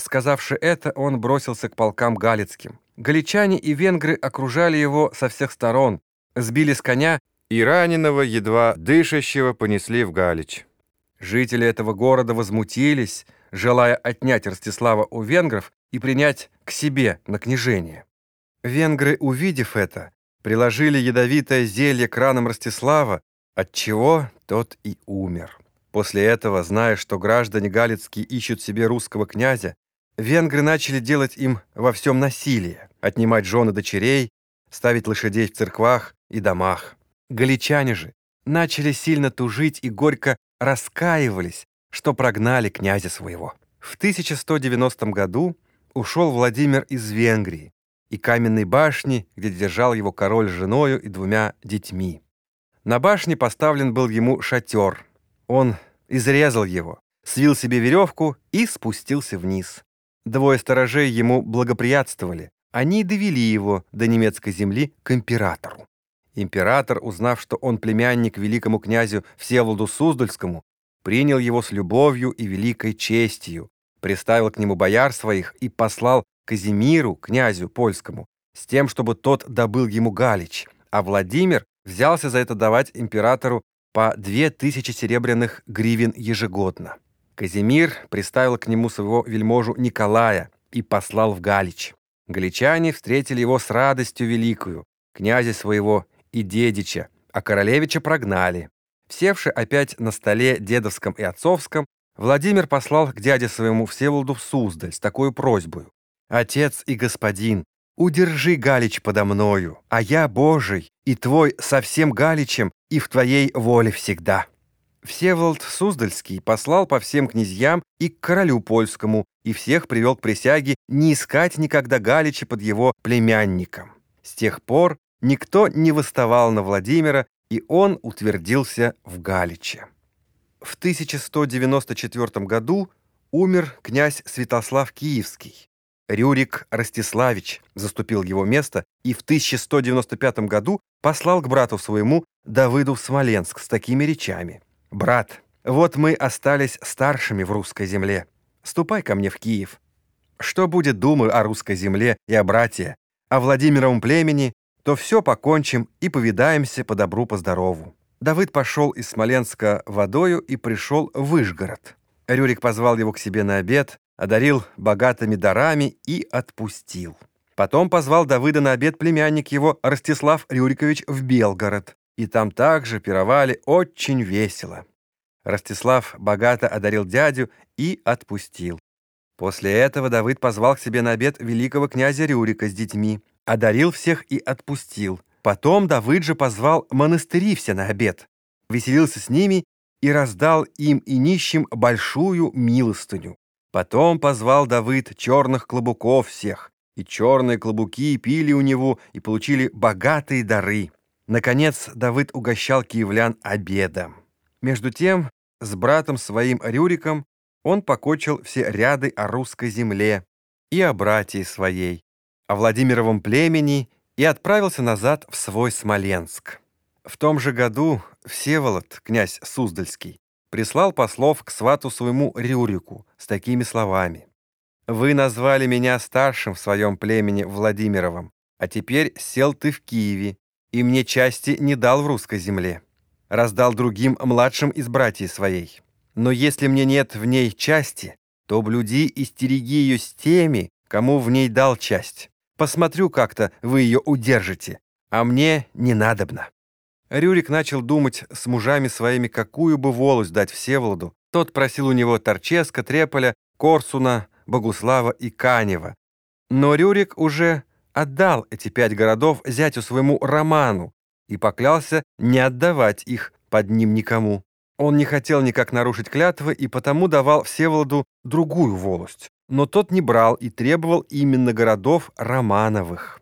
Сказавши это, он бросился к полкам галицким. Галичане и венгры окружали его со всех сторон, сбили с коня и раненого, едва дышащего, понесли в Галич. Жители этого города возмутились, желая отнять Ростислава у венгров и принять к себе на княжение. Венгры, увидев это, приложили ядовитое зелье к ранам Ростислава, отчего тот и умер. После этого, зная, что граждане галицкие ищут себе русского князя, венгры начали делать им во всем насилие, отнимать жены дочерей, ставить лошадей в церквах и домах. Галичане же начали сильно тужить и горько раскаивались, что прогнали князя своего. В 1190 году ушел Владимир из Венгрии и каменной башни, где держал его король с женою и двумя детьми. На башне поставлен был ему шатер. Он изрезал его, свил себе веревку и спустился вниз. Двое сторожей ему благоприятствовали. Они довели его до немецкой земли к императору. Император, узнав, что он племянник великому князю Всеволоду Суздальскому, принял его с любовью и великой честью, приставил к нему бояр своих и послал Казимиру, князю польскому, с тем, чтобы тот добыл ему Галич, а Владимир взялся за это давать императору по две тысячи серебряных гривен ежегодно. Казимир приставил к нему своего вельможу Николая и послал в Галич. Галичане встретили его с радостью великую, князя своего и дедича, а королевича прогнали. Севши опять на столе дедовском и отцовском, Владимир послал к дяде своему Всеволоду в Суздаль с такой просьбой. «Отец и господин, удержи Галич подо мною, а я Божий, и твой со всем Галичем, и в твоей воле всегда». Всеволод Суздальский послал по всем князьям и к королю польскому, и всех привел к присяге не искать никогда Галича под его племянником. С тех пор никто не восставал на Владимира, и он утвердился в Галиче. В 1194 году умер князь Святослав Киевский. Рюрик Ростиславич заступил его место и в 1195 году послал к брату своему Давыду в Смоленск с такими речами. «Брат, вот мы остались старшими в русской земле. Ступай ко мне в Киев. Что будет, думаю, о русской земле и о братье, о Владимировом племени, то все покончим и повидаемся по добру, по здорову». Давыд пошел из Смоленска водою и пришел в Вышгород. Рюрик позвал его к себе на обед, одарил богатыми дарами и отпустил. Потом позвал Давыда на обед племянник его Ростислав Рюрикович в Белгород, и там также пировали очень весело. Ростислав богато одарил дядю и отпустил. После этого Давыд позвал к себе на обед великого князя Рюрика с детьми, одарил всех и отпустил. Потом Давыд же позвал монастыри все на обед, веселился с ними и раздал им и нищим большую милостыню. Потом позвал Давыд черных клобуков всех, и черные клобуки пили у него и получили богатые дары. Наконец Давыд угощал киевлян обедом. Между тем, с братом своим Рюриком он покочил все ряды о русской земле и о братье своей, о Владимировом племени и отправился назад в свой Смоленск. В том же году Всеволод, князь Суздальский, прислал послов к свату своему Рюрику с такими словами. «Вы назвали меня старшим в своем племени Владимировом, а теперь сел ты в Киеве, и мне части не дал в русской земле. Раздал другим младшим из братьев своей. Но если мне нет в ней части, то блюди и стереги ее с теми, кому в ней дал часть. Посмотрю как-то, вы ее удержите, а мне не надобно». Рюрик начал думать с мужами своими, какую бы волость дать Всеволоду. Тот просил у него Торческа, Треполя, Корсуна, Богуслава и Канева. Но Рюрик уже отдал эти пять городов зятю своему Роману и поклялся не отдавать их под ним никому. Он не хотел никак нарушить клятвы и потому давал Всеволоду другую волость но тот не брал и требовал именно городов Романовых.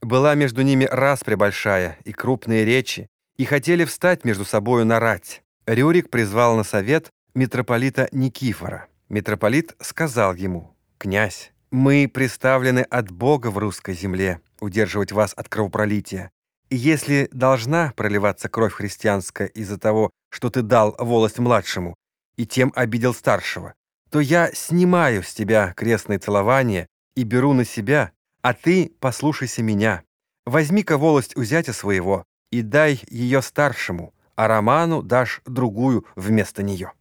Была между ними распря большая и крупные речи, и хотели встать между собою на рать. Рюрик призвал на совет митрополита Никифора. Митрополит сказал ему, «Князь, мы представлены от Бога в русской земле удерживать вас от кровопролития. И если должна проливаться кровь христианская из-за того, что ты дал волость младшему и тем обидел старшего, то я снимаю с тебя крестные целования и беру на себя, а ты послушайся меня. Возьми-ка волость у зятя своего и дай ее старшему, а Роману дашь другую вместо нее».